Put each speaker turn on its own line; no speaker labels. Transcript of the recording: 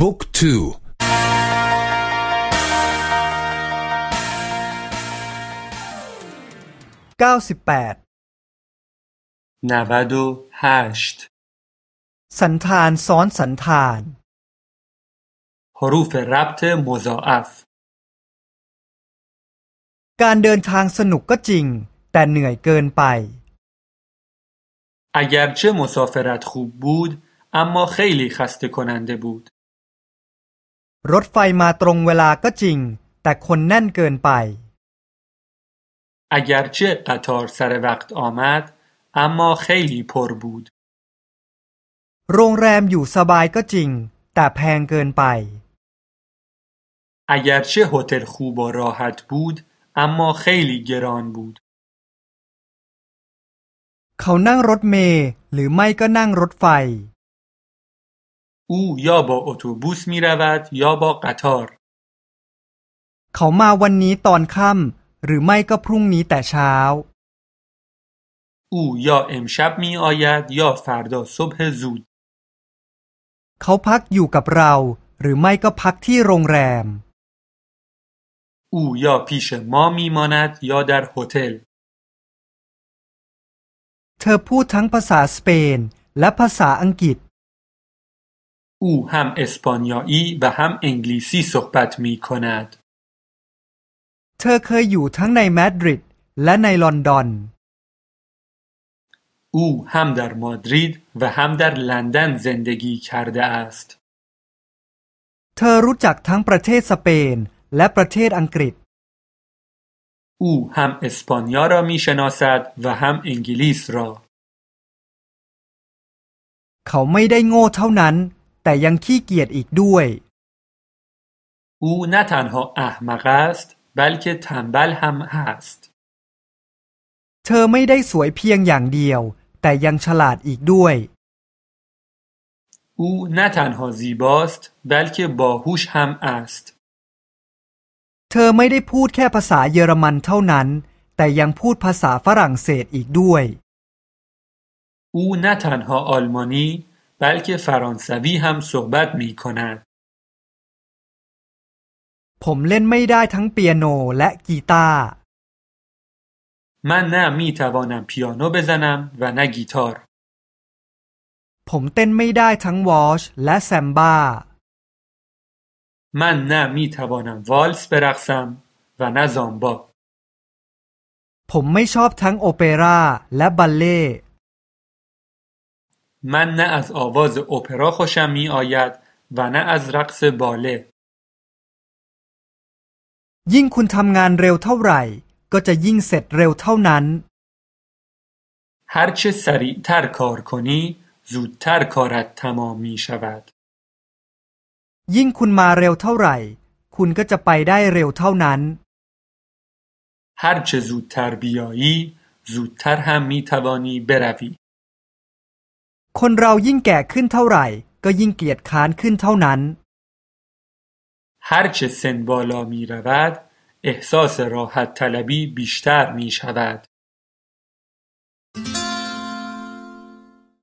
บุ๊กทู
เก้าสิบแปด
นาบาดูฮัชต์
สันธานซ้อนสันธาน
حروف ربط مضاعف
การเดินทางสนุกก็จริง แต่เหนื่อยเกินไป
اگرچه مسافرت خوب بود اما خیلی خسته کننده بود
รถไฟมาตรงเวลาก็จริง แต่คนแน่นเกินไป
اگرچه قطار سر وقت آمد اما خیلی پر بود
โรงแรมอยู่สบายก็จริง แต่แพงเกินไป
اگرچه هتل خوب و راحت بود اما خیلی گران بود
เขานั่งรถเมล์หรือไม่ก็นั่งรถไฟ
او یا با اتوبوس می رود یا با قطار
เขามาวันนี้ตอนค่ำหรือไม่ก็พรุ่งนี้แต่เช้า
او یا امشب می آید یا فردا صبح زود
เขาพักอยู่กับเรา หรือไม่ก็พักที่โรงแรม
او یا پیش ما می ماند یا در هتل
เธอพูดทั้งภาษาสเปนและภาษาอังกฤษ
او هم اسپانیایی و هم انگلیسی صحبت می کند.
เธอเคยอยู่ทั้งในมาดริดและในลอนดอน
او هم در مادرید و هم در لندن زندگی کرده است.
เธอรู้จักทั้งประเทศสเปนและประเทศอังกฤษ
او هم اسپانیا را می شناسد و هم انگلیس را.
เขาไม่ได้โง่เท่านั้น แต่ยังขี้เกียจอีกด้วย
او نه تنها احمق است بلکه تنبل هم هست.
เธอไม่ได้สวยเพียงอย่างเดียว แต่ยังฉลาดอีกด้วย
او نه تنها زیباست بلکه باهوش هم است.
เธอไม่ได้พูดแค่ภาษาเยอรมันเท่านั้น แต่ยังพูดภาษาฝรั่งเศสอีกด้วย
او نه تنها آلمانی بلکه فرانسوی هم صحبت می کند.
ผมเล่นไม่ได้ทั้งเปียโนและกีตาร์
من نه می توانم پیانو بزنم و نه گیتار.
ผมเต้นไม่ได้ทั้งวอชและแซมบ้า
من نه می توانم والس برقصم و نه زامبا.
ผมไม่ชอบทั้งโอเปร่าและบัลเล่
من نه از آواز اپرا خوشم می آید و نه از رقص باله.
ยิ่งคุณทำงานเร็วเท่าไหร่ ก็จะยิ่งเสร็จเร็วเท่านั้น
هرچه سریعتر کار کنی زودتر کارت تمام می شود.
ยิ่งคุณมาเร็วเท่าไหร่ คุณก็จะไปได้เร็วเท่านั้น
هرچه زودتر بیایی زودتر هم می توانی بروی.
คนเรายิ่งแก่ขึ้นเท่าไหร่ ก็ยิ่งเกลียดค้านขึ้นเท่านั้น
هرچه سن بالا می رود احساس راحت طلبی بیشتر می شود.